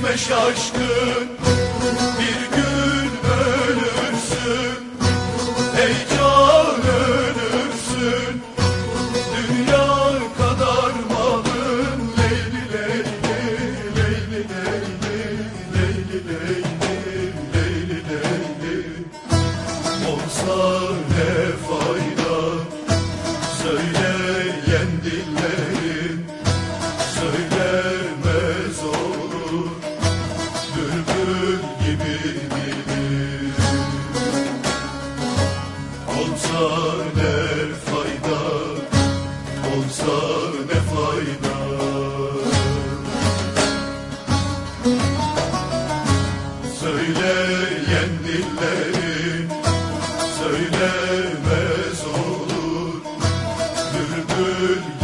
Gitme şaşkın bir gün ölüm. Olsa ne fayda? Olsa ne fayda? Söyleyen dillerin Söylemez olur. Bülbül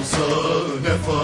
olsa ne fark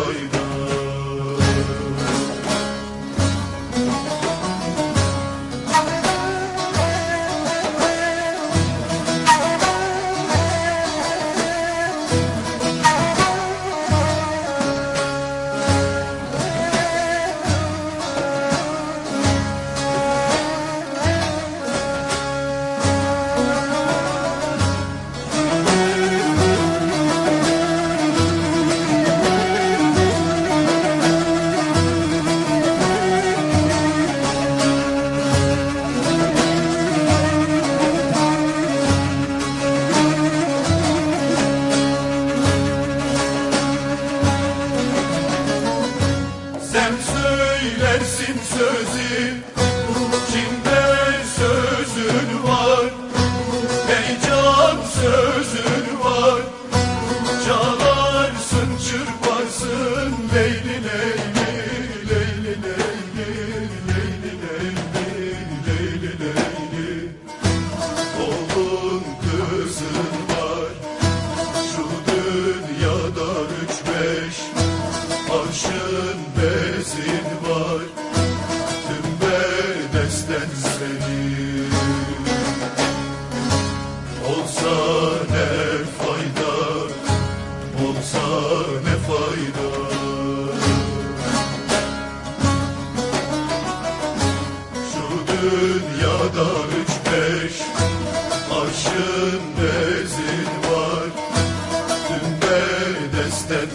dünyada üç beş Arşın nezin var. Tüm bedesten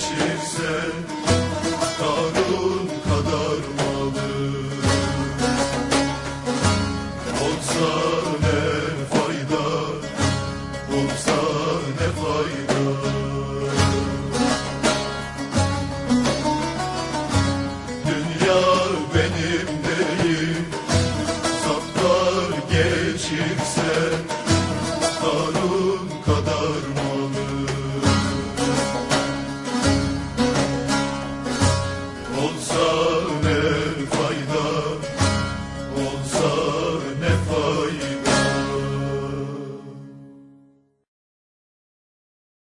seçirsen Karun kadar malı Olsa ne fayda? Olsa ne fayda? olsa